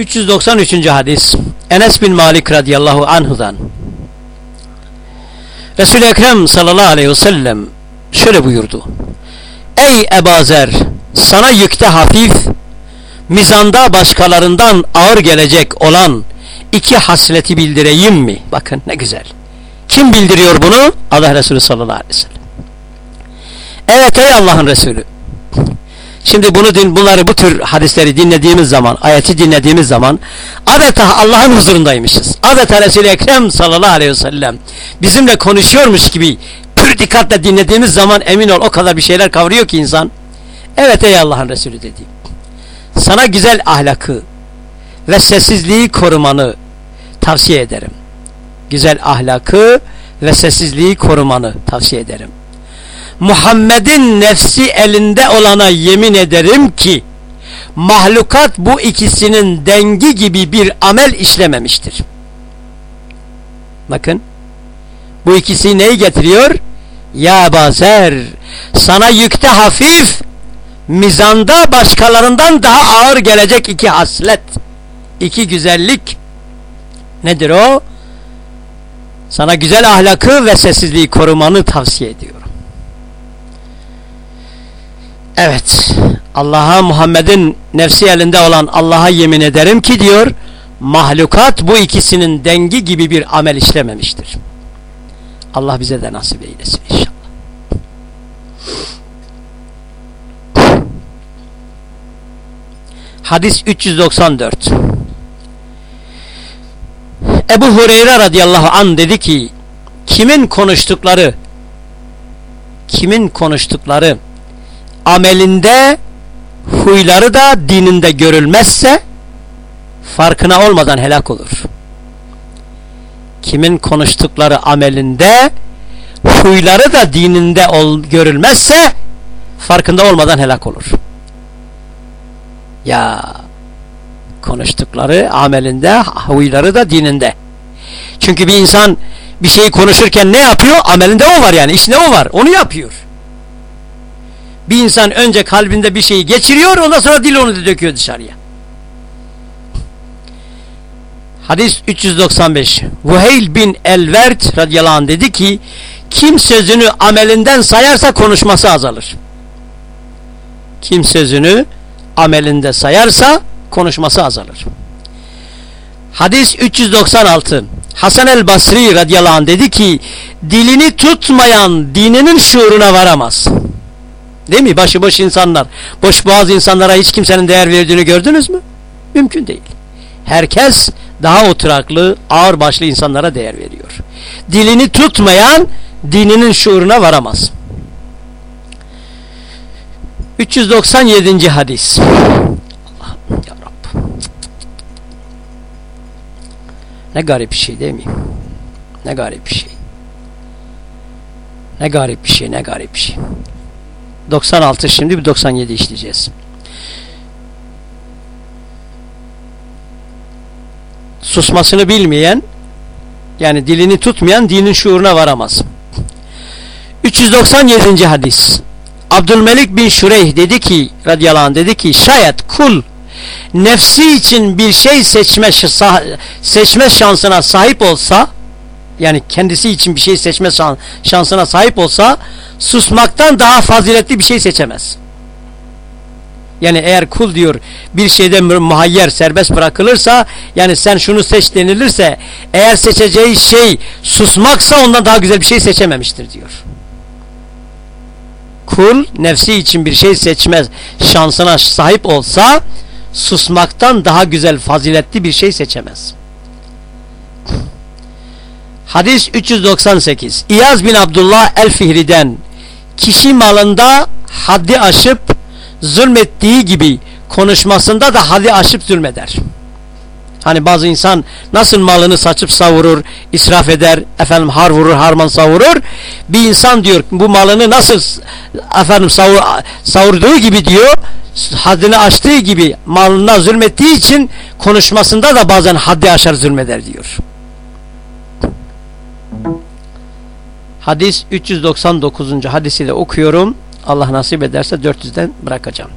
393. hadis Enes bin Malik radıyallahu anhudan Resul-i Ekrem sallallahu aleyhi ve sellem şöyle buyurdu Ey Ebazer sana yükte hafif mizanda başkalarından ağır gelecek olan iki hasleti bildireyim mi? Bakın ne güzel. Kim bildiriyor bunu? Allah Resulü sallallahu aleyhi ve sellem. Evet ey Allah'ın Resulü. Şimdi bunu din, bunları bu tür hadisleri dinlediğimiz zaman, ayeti dinlediğimiz zaman adeta Allah'ın huzurundaymışız. Adeta Resul-i Ekrem sallallahu aleyhi ve sellem bizimle konuşuyormuş gibi pür dikkatle dinlediğimiz zaman emin ol o kadar bir şeyler kavruyor ki insan. Evet ey Allah'ın Resulü dedi. Sana güzel ahlakı ve sessizliği korumanı tavsiye ederim. Güzel ahlakı ve sessizliği korumanı tavsiye ederim. Muhammed'in nefsi elinde olana yemin ederim ki mahlukat bu ikisinin dengi gibi bir amel işlememiştir. Bakın bu ikisi neyi getiriyor? Ya bazer sana yükte hafif mizanda başkalarından daha ağır gelecek iki haslet iki güzellik nedir o? Sana güzel ahlakı ve sessizliği korumanı tavsiye ediyor. Evet. Allah'a Muhammed'in nefsi elinde olan Allah'a yemin ederim ki diyor mahlukat bu ikisinin dengi gibi bir amel işlememiştir. Allah bize de nasip eylesin inşallah. Hadis 394 Ebu Hureyre radıyallahu an dedi ki kimin konuştukları kimin konuştukları amelinde huyları da dininde görülmezse farkına olmadan helak olur. Kimin konuştukları amelinde huyları da dininde ol, görülmezse farkında olmadan helak olur. Ya konuştukları amelinde huyları da dininde. Çünkü bir insan bir şeyi konuşurken ne yapıyor? Amelinde o var yani. İçinde o var. Onu yapıyor. Bir insan önce kalbinde bir şeyi geçiriyor ondan sonra dil onu da döküyor dışarıya. Hadis 395 Vuheyl bin Elvert radıyallahu anh dedi ki kim sözünü amelinden sayarsa konuşması azalır. Kim sözünü amelinde sayarsa konuşması azalır. Hadis 396 Hasan el Basri radıyallahu anh dedi ki dilini tutmayan dininin şuuruna varamaz. Değil mi? Başıboş insanlar, boş boğaz insanlara hiç kimsenin değer verdiğini gördünüz mü? Mümkün değil. Herkes daha oturaklı, ağır başlı insanlara değer veriyor. Dilini tutmayan dininin şuuruna varamaz. 397. hadis. Ya Rab. Ne garip bir şey değil mi? Ne garip bir şey. Ne garip bir şey, ne garip bir şey. 96 şimdi bir 97 işleyeceğiz. Susmasını bilmeyen yani dilini tutmayan dinin şuuruna varamaz. 397. hadis. Abdülmelik bin Şureyh dedi ki radıyallahu anh dedi ki şayet kul nefsi için bir şey seçme seçme şansına sahip olsa yani kendisi için bir şey seçme şansına sahip olsa susmaktan daha faziletli bir şey seçemez. Yani eğer kul diyor bir şeyde muhayyer serbest bırakılırsa yani sen şunu seç denilirse eğer seçeceği şey susmaksa ondan daha güzel bir şey seçememiştir diyor. Kul nefsi için bir şey seçmez şansına sahip olsa susmaktan daha güzel faziletli bir şey seçemez. Hadis 398 İyaz bin Abdullah el-Fihri'den kişi malında haddi aşıp zulmettiği gibi konuşmasında da haddi aşıp zulmeder. Hani bazı insan nasıl malını saçıp savurur, israf eder, efendim har vurur, harman savurur. Bir insan diyor bu malını nasıl efendim savur, savurduğu gibi diyor, haddini aştığı gibi malına zulmettiği için konuşmasında da bazen haddi aşar zulmeder diyor. Hadis 399. hadisi de okuyorum. Allah nasip ederse 400'den bırakacağım.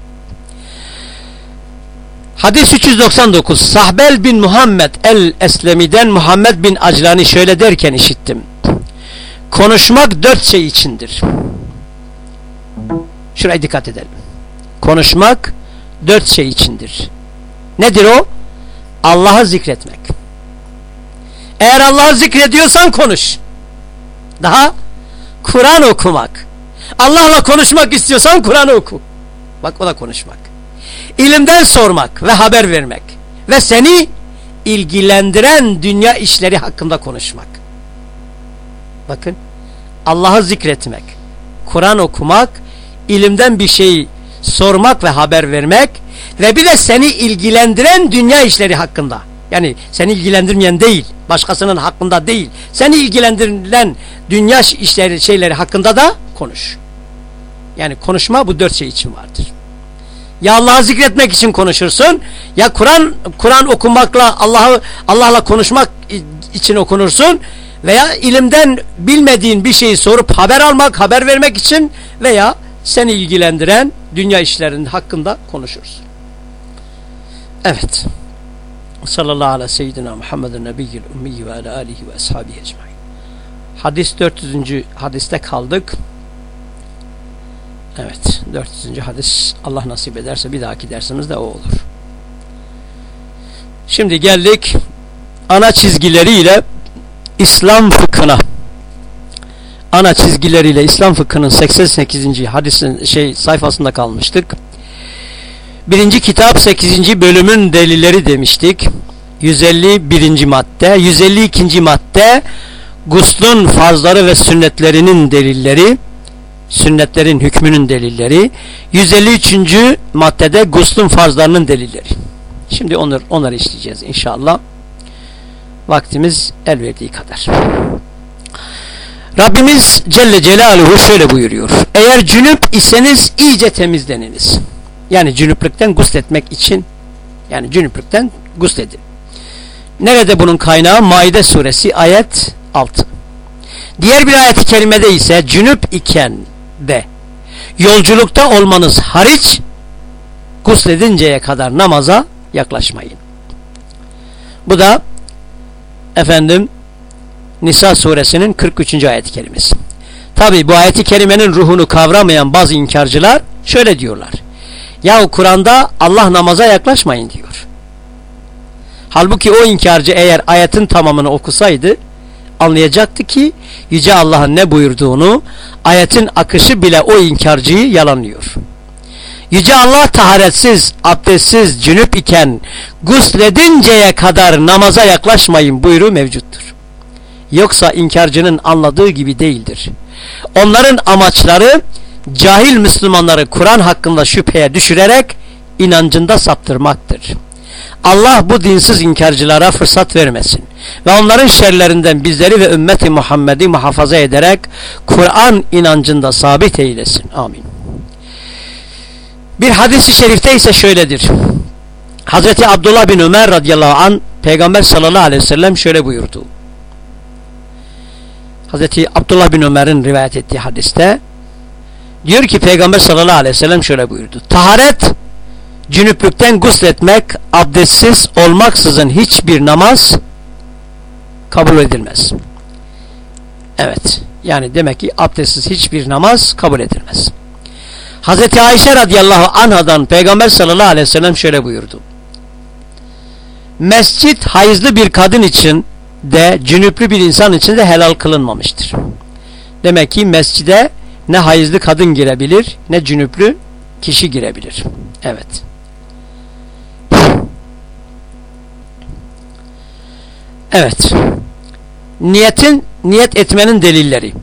Hadis 399 Sahbel bin Muhammed el-Eslemi'den Muhammed bin Aclani şöyle derken işittim. Konuşmak dört şey içindir. Şuraya dikkat edelim. Konuşmak dört şey içindir. Nedir o? Allah'ı zikretmek. Eğer Allah'ı zikrediyorsan konuş. Daha Kur'an okumak. Allah'la konuşmak istiyorsan Kur'an oku. Bak o da konuşmak. İlimden sormak ve haber vermek. Ve seni ilgilendiren dünya işleri hakkında konuşmak. Bakın Allah'ı zikretmek, Kur'an okumak, ilimden bir şeyi sormak ve haber vermek ve bir de seni ilgilendiren dünya işleri hakkında. Yani seni ilgilendirmeyen değil, başkasının hakkında değil. Seni ilgilendirilen dünya işleri şeyleri hakkında da konuş. Yani konuşma bu dört şey için vardır. Ya Allah'ı zikretmek için konuşursun, ya Kur'an Kur'an okumakla Allah'ı Allah'la konuşmak için okunursun veya ilimden bilmediğin bir şeyi sorup haber almak, haber vermek için veya seni ilgilendiren dünya işlerinin hakkında konuşursun. Evet. Sallallahu ve seyyidina Muhammedun nebiyyil ummiyi ve ala alihi ve ashabihi ecmain. Hadis 400. hadiste kaldık. Evet 400. hadis Allah nasip ederse bir dahaki dersimiz de o olur. Şimdi geldik ana çizgileriyle İslam fıkhına. Ana çizgileriyle İslam fıkhının 88. hadisin şey sayfasında kalmıştık. Birinci kitap 8. bölümün delilleri demiştik. 151. madde. 152. madde guslun farzları ve sünnetlerinin delilleri. Sünnetlerin hükmünün delilleri. 153. maddede guslun farzlarının delilleri. Şimdi onları, onları işleyeceğiz inşallah. Vaktimiz el verdiği kadar. Rabbimiz Celle Celaluhu şöyle buyuruyor. Eğer cünüp iseniz iyice temizleniniz. Yani cünüplükten gusletmek için yani cünüplükten gusledin. Nerede bunun kaynağı? Maide suresi ayet 6. Diğer bir ayet-i ise cünüp iken de yolculukta olmanız hariç gusledinceye kadar namaza yaklaşmayın. Bu da efendim Nisa suresinin 43. ayet-i kerimesi. Tabi bu ayet-i kerimenin ruhunu kavramayan bazı inkarcılar şöyle diyorlar. Yahu Kur'an'da Allah namaza yaklaşmayın diyor. Halbuki o inkarcı eğer ayetin tamamını okusaydı anlayacaktı ki Yüce Allah'ın ne buyurduğunu ayetin akışı bile o inkarcıyı yalanlıyor. Yüce Allah taharetsiz, abdestsiz, cünüp iken gusledinceye kadar namaza yaklaşmayın buyruğu mevcuttur. Yoksa inkarcının anladığı gibi değildir. Onların amaçları cahil Müslümanları Kur'an hakkında şüpheye düşürerek inancında saptırmaktır. Allah bu dinsiz inkarcılara fırsat vermesin ve onların şerlerinden bizleri ve ümmeti Muhammed'i muhafaza ederek Kur'an inancında sabit eylesin. Amin. Bir hadisi şerifte ise şöyledir. Hazreti Abdullah bin Ömer radıyallahu an Peygamber sallallahu aleyhi ve sellem şöyle buyurdu. Hazreti Abdullah bin Ömer'in rivayet ettiği hadiste diyor ki Peygamber sallallahu aleyhi ve sellem şöyle buyurdu. Taharet cünüplükten gusletmek abdestsiz olmaksızın hiçbir namaz kabul edilmez. Evet. Yani demek ki abdestsiz hiçbir namaz kabul edilmez. Hazreti Ayşe radıyallahu anhadan Peygamber sallallahu aleyhi ve sellem şöyle buyurdu. Mescit hayızlı bir kadın için de cünüplü bir insan için de helal kılınmamıştır. Demek ki mescide ne hayızlı kadın girebilir ne cünüplü kişi girebilir. Evet. Evet. Niyetin, niyet etmenin delilleri.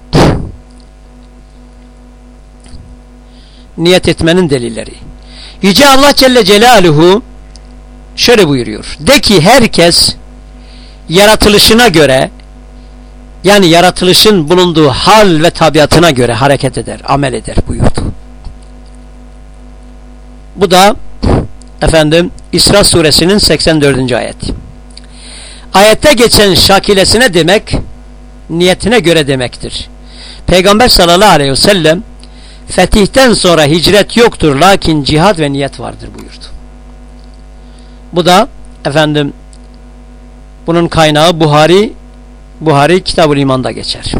Niyet etmenin delilleri. Yüce Allah Celle Celaluhu şöyle buyuruyor. De ki herkes yaratılışına göre yani yaratılışın bulunduğu hal ve tabiatına göre hareket eder, amel eder buyurdu. Bu da efendim İsra suresinin 84. ayeti. Ayette geçen şakilesine demek niyetine göre demektir. Peygamber sallallahu aleyhi ve sellem fetihten sonra hicret yoktur lakin cihad ve niyet vardır buyurdu. Bu da efendim bunun kaynağı Buhari Buhari Kitab-ı İman'da geçer.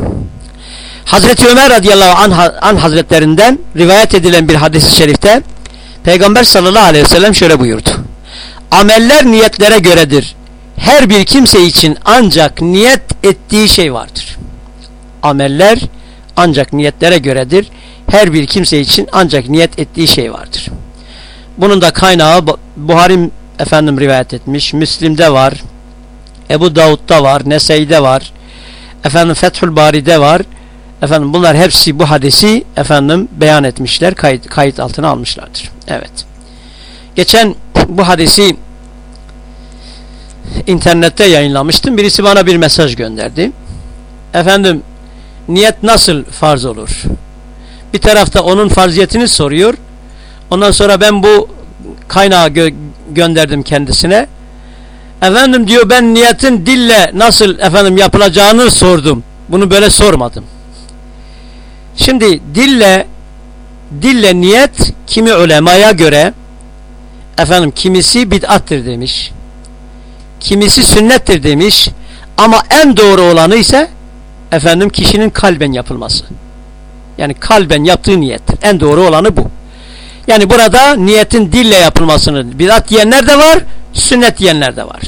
Hazreti Ömer radıyallahu anh, hazretlerinden rivayet edilen bir hadis-i şerifte Peygamber sallallahu aleyhi ve sellem şöyle buyurdu. Ameller niyetlere göredir her bir kimse için ancak niyet ettiği şey vardır. Ameller ancak niyetlere göredir. Her bir kimse için ancak niyet ettiği şey vardır. Bunun da kaynağı Buhari efendim rivayet etmiş. Müslim'de var. Ebu Davud'da var. Nesey'de var. Efendim Fethül Bari'de var. Efendim bunlar hepsi bu hadisi efendim beyan etmişler. Kayıt, kayıt altına almışlardır. Evet. Geçen bu hadisi internette yayınlamıştım. Birisi bana bir mesaj gönderdi. Efendim niyet nasıl farz olur? Bir tarafta onun farziyetini soruyor. Ondan sonra ben bu kaynağı gö gönderdim kendisine. Efendim diyor ben niyetin dille nasıl efendim yapılacağını sordum. Bunu böyle sormadım. Şimdi dille dille niyet kimi ulemaya göre efendim kimisi bid'attır demiş kimisi sünnettir demiş ama en doğru olanı ise efendim kişinin kalben yapılması. Yani kalben yaptığı niyettir. En doğru olanı bu. Yani burada niyetin dille yapılmasını bidat diyenler de var, sünnet diyenler de var.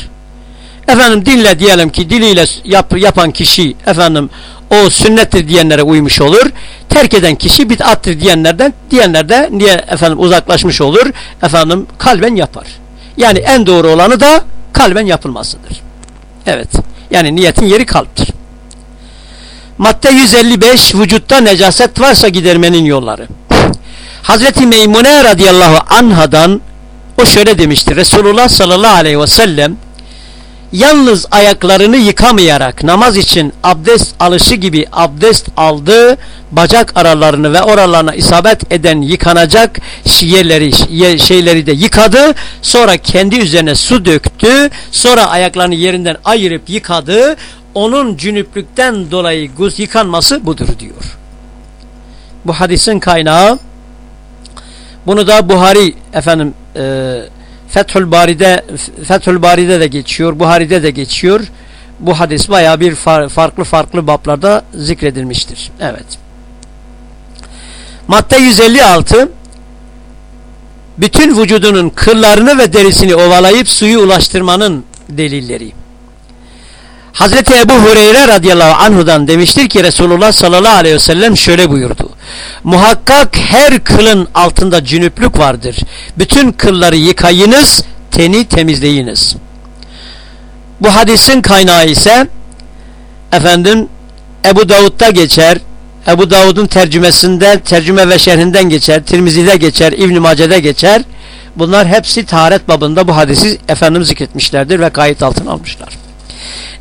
Efendim dille diyelim ki diliyle yap, yapan kişi efendim o sünnettir diyenlere uymuş olur. Terk eden kişi bid'attır diyenlerden diyenler de niye efendim uzaklaşmış olur. Efendim kalben yapar. Yani en doğru olanı da kalben yapılmasıdır. Evet. Yani niyetin yeri kalptir. Madde 155 vücutta necaset varsa gidermenin yolları. Hazreti Meymune radıyallahu anhadan o şöyle demiştir. Resulullah sallallahu aleyhi ve sellem yalnız ayaklarını yıkamayarak namaz için abdest alışı gibi abdest aldı, bacak aralarını ve oralarına isabet eden yıkanacak yerleri, şeyleri de yıkadı, sonra kendi üzerine su döktü, sonra ayaklarını yerinden ayırıp yıkadı, onun cünüplükten dolayı yıkanması budur diyor. Bu hadisin kaynağı, bunu da Buhari efendim e, Fethül Bari'de Fethül Bari'de de geçiyor, Buhari'de de geçiyor. Bu hadis bayağı bir far, farklı farklı bablarda zikredilmiştir. Evet. Madde 156 bütün vücudunun kıllarını ve derisini ovalayıp suyu ulaştırmanın delilleri. Hazreti Ebu Hureyre radıyallahu anhudan demiştir ki Resulullah sallallahu aleyhi ve sellem şöyle buyurdu. Muhakkak her kılın altında cünüplük vardır. Bütün kılları yıkayınız, teni temizleyiniz. Bu hadisin kaynağı ise efendim Ebu Davud'da geçer, Ebu Davud'un tercümesinde, tercüme ve şerhinden geçer, Tirmizi'de geçer, İbn-i Mace'de geçer. Bunlar hepsi taharet babında bu hadisi Efendimiz zikretmişlerdir ve kayıt altına almışlar.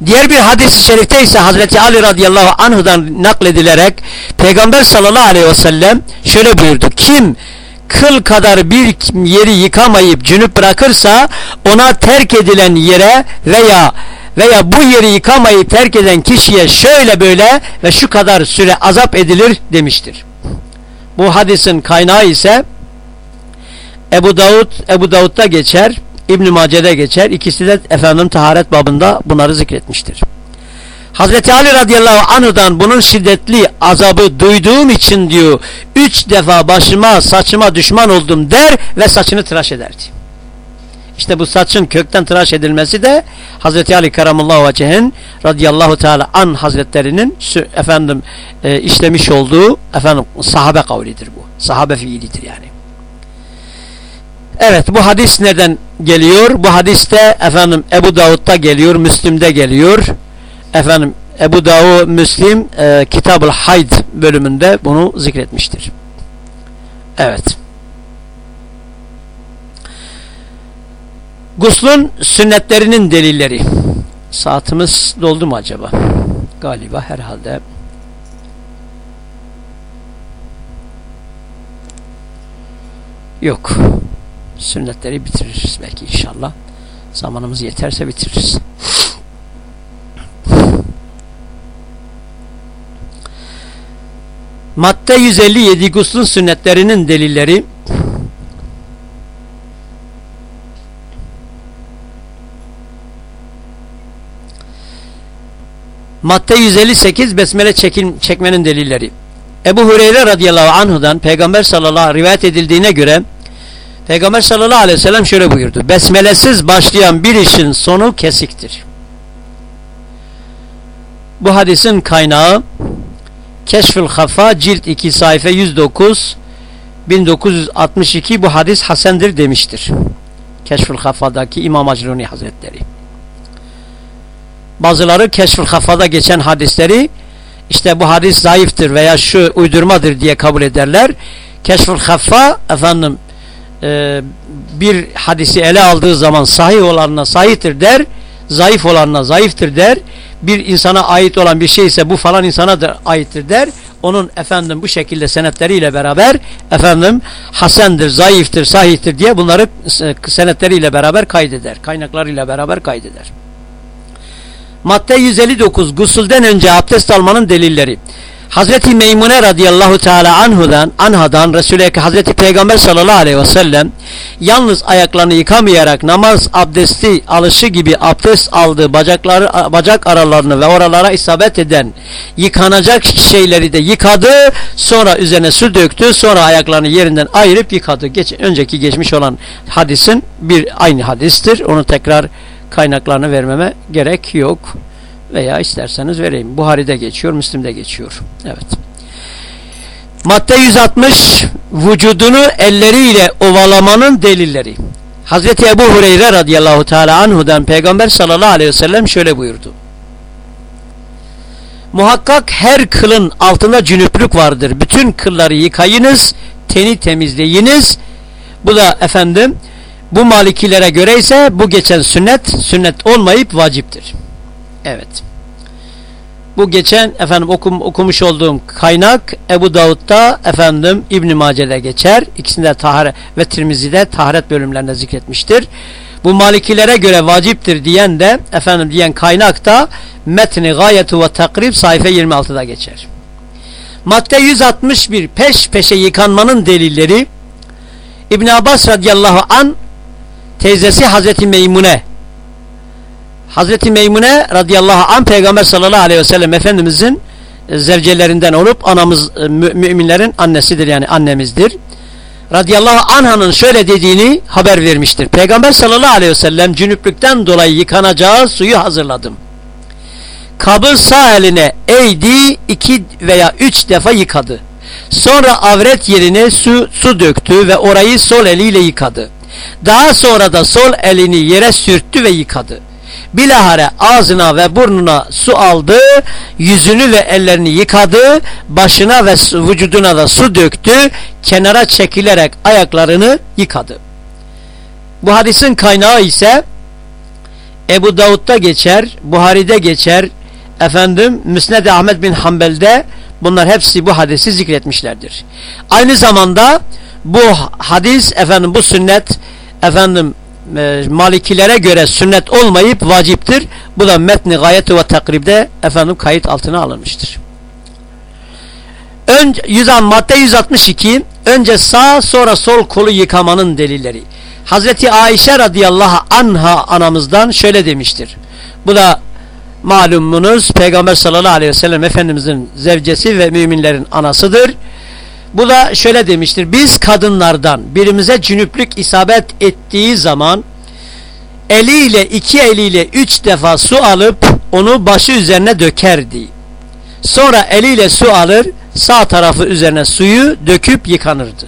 Diğer bir hadis-i şerifte ise Hazreti Ali radıyallahu anhudan nakledilerek Peygamber sallallahu aleyhi ve sellem şöyle buyurdu. Kim kıl kadar bir yeri yıkamayıp cünüp bırakırsa ona terk edilen yere veya veya bu yeri yıkamayı terk eden kişiye şöyle böyle ve şu kadar süre azap edilir demiştir. Bu hadisin kaynağı ise Ebu Davud, Ebu Davud'da geçer, İbn Mace'de geçer. İkisi de efendim taharet babında bunları zikretmiştir. Hazreti Ali radıyallahu anh'dan bunun şiddetli azabı duyduğum için diyor üç defa başıma saçıma düşman oldum der ve saçını tıraş ederdi. İşte bu saçın kökten tıraş edilmesi de Hazreti Ali Karamallahu Vecehin radıyallahu teala an hazretlerinin efendim e, işlemiş olduğu efendim sahabe kavlidir bu. Sahabe fiilidir yani. Evet bu hadis nereden geliyor? Bu hadiste efendim Ebu Davud'da geliyor, Müslim'de geliyor. Efendim Ebu Davud Müslim e, Kitab-ül Hayd bölümünde bunu zikretmiştir. Evet. Guslun sünnetlerinin delilleri. Saatimiz doldu mu acaba? Galiba herhalde. Yok sünnetleri bitiririz belki inşallah. Zamanımız yeterse bitiririz. Madde 157 guslun sünnetlerinin delilleri Madde 158 besmele çekin, çekmenin delilleri. Ebu Hureyre radıyallahu anhudan peygamber sallallahu aleyhi rivayet edildiğine göre Peygamber sallallahu aleyhi ve sellem şöyle buyurdu. Besmelesiz başlayan bir işin sonu kesiktir. Bu hadisin kaynağı Keşfül Hafa cilt 2 sayfa 109 1962 bu hadis hasendir demiştir. Keşfül Hafa'daki İmam Acluni Hazretleri. Bazıları Keşfül Hafa'da geçen hadisleri işte bu hadis zayıftır veya şu uydurmadır diye kabul ederler. Keşfül Hafa efendim e, bir hadisi ele aldığı zaman sahih olanına sahihtir der, zayıf olanına zayıftır der. Bir insana ait olan bir şey ise bu falan insana da aittir der. Onun efendim bu şekilde senetleriyle beraber efendim hasendir, zayıftır, sahihtir diye bunları senetleriyle beraber kaydeder. Kaynaklarıyla beraber kaydeder. Madde 159 gusulden önce abdest almanın delilleri. Hazreti Meymune radıyallahu teala anhudan, anhadan Resulü Hazreti Peygamber sallallahu aleyhi ve sellem yalnız ayaklarını yıkamayarak namaz abdesti alışı gibi abdest aldığı bacakları bacak aralarını ve oralara isabet eden yıkanacak şeyleri de yıkadı sonra üzerine su döktü sonra ayaklarını yerinden ayırıp yıkadı. Geç, önceki geçmiş olan hadisin bir aynı hadistir. Onu tekrar kaynaklarını vermeme gerek yok veya isterseniz vereyim. Buhari'de geçiyor, Müslim'de geçiyor. Evet. Madde 160 vücudunu elleriyle ovalamanın delilleri. Hazreti Ebu Hureyre radıyallahu teala anhudan Peygamber sallallahu aleyhi ve sellem şöyle buyurdu. Muhakkak her kılın altında cünüplük vardır. Bütün kılları yıkayınız, teni temizleyiniz. Bu da efendim bu malikilere göre ise bu geçen sünnet, sünnet olmayıp vaciptir. Evet. Bu geçen efendim okum, okumuş olduğum kaynak Ebu Davud'da efendim İbn Mace'de geçer. İkisinde tahare ve Tirmizi'de taharet bölümlerinde zikretmiştir. Bu malikilere göre vaciptir diyen de efendim diyen kaynak da metni gayetu ve takrib sayfa 26'da geçer. Madde 161 peş peşe yıkanmanın delilleri İbn Abbas radıyallahu an teyzesi Hazreti Meymune Hazreti Meymune radıyallahu anh Peygamber sallallahu aleyhi ve sellem Efendimizin e, zevcelerinden olup anamız e, müminlerin annesidir yani annemizdir. radıyallahu anh'ın şöyle dediğini haber vermiştir. Peygamber sallallahu aleyhi ve sellem cünüplükten dolayı yıkanacağı suyu hazırladım. Kabı sağ eline eğdi iki veya üç defa yıkadı. Sonra avret yerine su, su döktü ve orayı sol eliyle yıkadı. Daha sonra da sol elini yere sürttü ve yıkadı. Bilahare ağzına ve burnuna su aldı, yüzünü ve ellerini yıkadı, başına ve vücuduna da su döktü, kenara çekilerek ayaklarını yıkadı. Bu hadisin kaynağı ise Ebu Davud'da geçer, Buhari'de geçer, efendim Müsned Ahmet bin Hanbel'de bunlar hepsi bu hadisi zikretmişlerdir. Aynı zamanda bu hadis efendim bu sünnet efendim e, Malikilere göre sünnet olmayıp vaciptir. Bu da metni gayeti ve takribde efendim kayıt altına alınmıştır. Önce 100 madde 162 önce sağ sonra sol kolu yıkamanın delilleri. Hazreti Ayşe radıyallahu anha anamızdan şöyle demiştir. Bu da malumunuz Peygamber sallallahu aleyhi ve sellem Efendimizin zevcesi ve müminlerin anasıdır. Bu da şöyle demiştir. Biz kadınlardan birimize cünüplük isabet ettiği zaman eliyle iki eliyle üç defa su alıp onu başı üzerine dökerdi. Sonra eliyle su alır sağ tarafı üzerine suyu döküp yıkanırdı.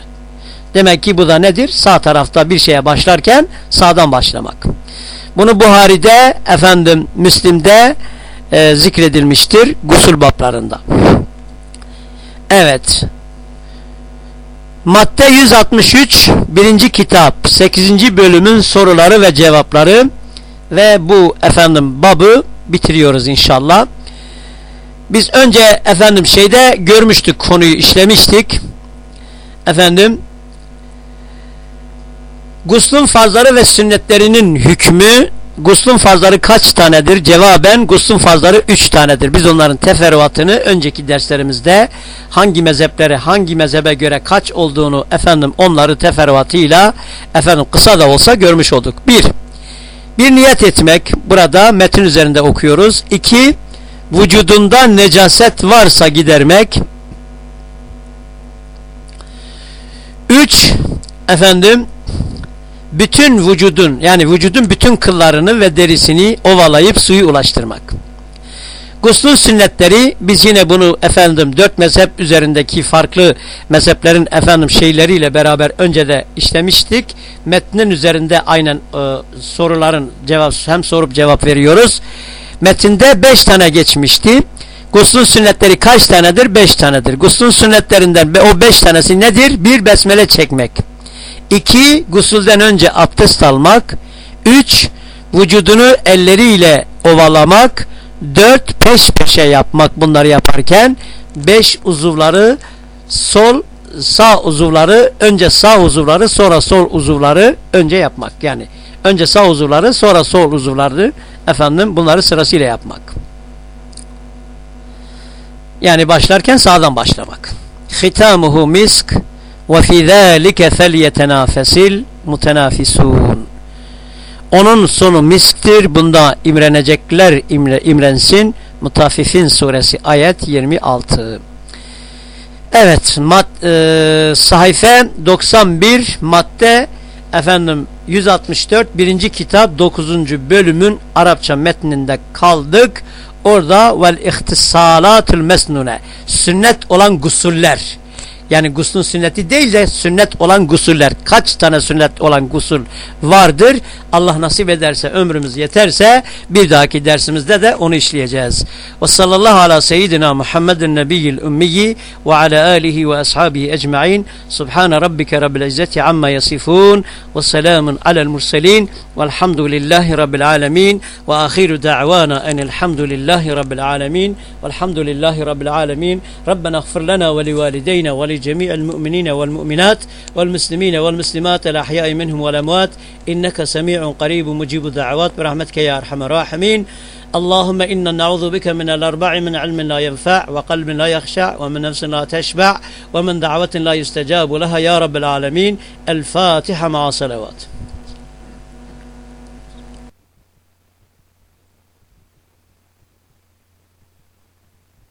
Demek ki bu da nedir? Sağ tarafta bir şeye başlarken sağdan başlamak. Bunu Buhari'de efendim Müslim'de e, zikredilmiştir gusül bablarında. Evet. Madde 163 birinci kitap 8. bölümün soruları ve cevapları ve bu efendim babı bitiriyoruz inşallah. Biz önce efendim şeyde görmüştük konuyu işlemiştik. Efendim guslun farzları ve sünnetlerinin hükmü guslun farzları kaç tanedir? Cevaben guslun farzları üç tanedir. Biz onların teferruatını önceki derslerimizde hangi mezheplere hangi mezhebe göre kaç olduğunu efendim onları teferruatıyla efendim kısa da olsa görmüş olduk. Bir, bir niyet etmek burada metin üzerinde okuyoruz. İki, vücudunda necaset varsa gidermek. Üç, efendim bütün vücudun yani vücudun bütün kıllarını ve derisini ovalayıp suyu ulaştırmak. Guslun sünnetleri biz yine bunu efendim dört mezhep üzerindeki farklı mezheplerin efendim şeyleriyle beraber önce de işlemiştik. Metnin üzerinde aynen e, soruların cevap hem sorup cevap veriyoruz. Metinde beş tane geçmişti. Guslun sünnetleri kaç tanedir? Beş tanedir. Guslun sünnetlerinden o beş tanesi nedir? Bir besmele çekmek. 2. Gusulden önce abdest almak. 3. Vücudunu elleriyle ovalamak. 4. Peş peşe yapmak bunları yaparken. 5. Uzuvları sol sağ uzuvları önce sağ uzuvları sonra sol uzuvları önce yapmak. Yani önce sağ uzuvları sonra sol uzuvları efendim bunları sırasıyla yapmak. Yani başlarken sağdan başlamak. Hitamuhu misk وَفِي ذَٰلِكَ فَلْيَتَنَافَسِ الْمُتَنَافِسُونَ Onun sonu misktir. Bunda imrenecekler imre, imrensin. Mutafifin suresi ayet 26. Evet, mad, e, sayfa 91 madde efendim 164 birinci kitap 9. bölümün Arapça metninde kaldık. Orada vel ihtisalatul mesnune sünnet olan gusuller yani guslun sünneti değil de sünnet olan gusuller. Kaç tane sünnet olan gusul vardır? Allah nasip ederse ömrümüz yeterse bir dahaki dersimizde de onu işleyeceğiz. Ve sallallahu ala seyyidina Muhammedin nebiyyil ümmiyi ve ala alihi ve ashabihi ecma'in. Subhane rabbike rabbil izzeti amma yasifun ve selamun alel murselin velhamdülillahi rabbil alemin ve ahiru da'vana enelhamdülillahi rabbil alemin velhamdülillahi rabbil alemin. Rabbena gfir lana ve livalideyna ve لجميع المؤمنين والمؤمنات والمسلمين والمسلمات الأحياء منهم والأموات. إنك سميع قريب مجيب الدعوات. برحمتك يا أرحم الراحمين. اللهم إنا نعوذ بك من الأربع من علم لا ينفع وقلب لا يخشع ومن نفس لا تشبع ومن دعوة لا يستجاب لها يا رب العالمين. الفاتحة مع صلوات.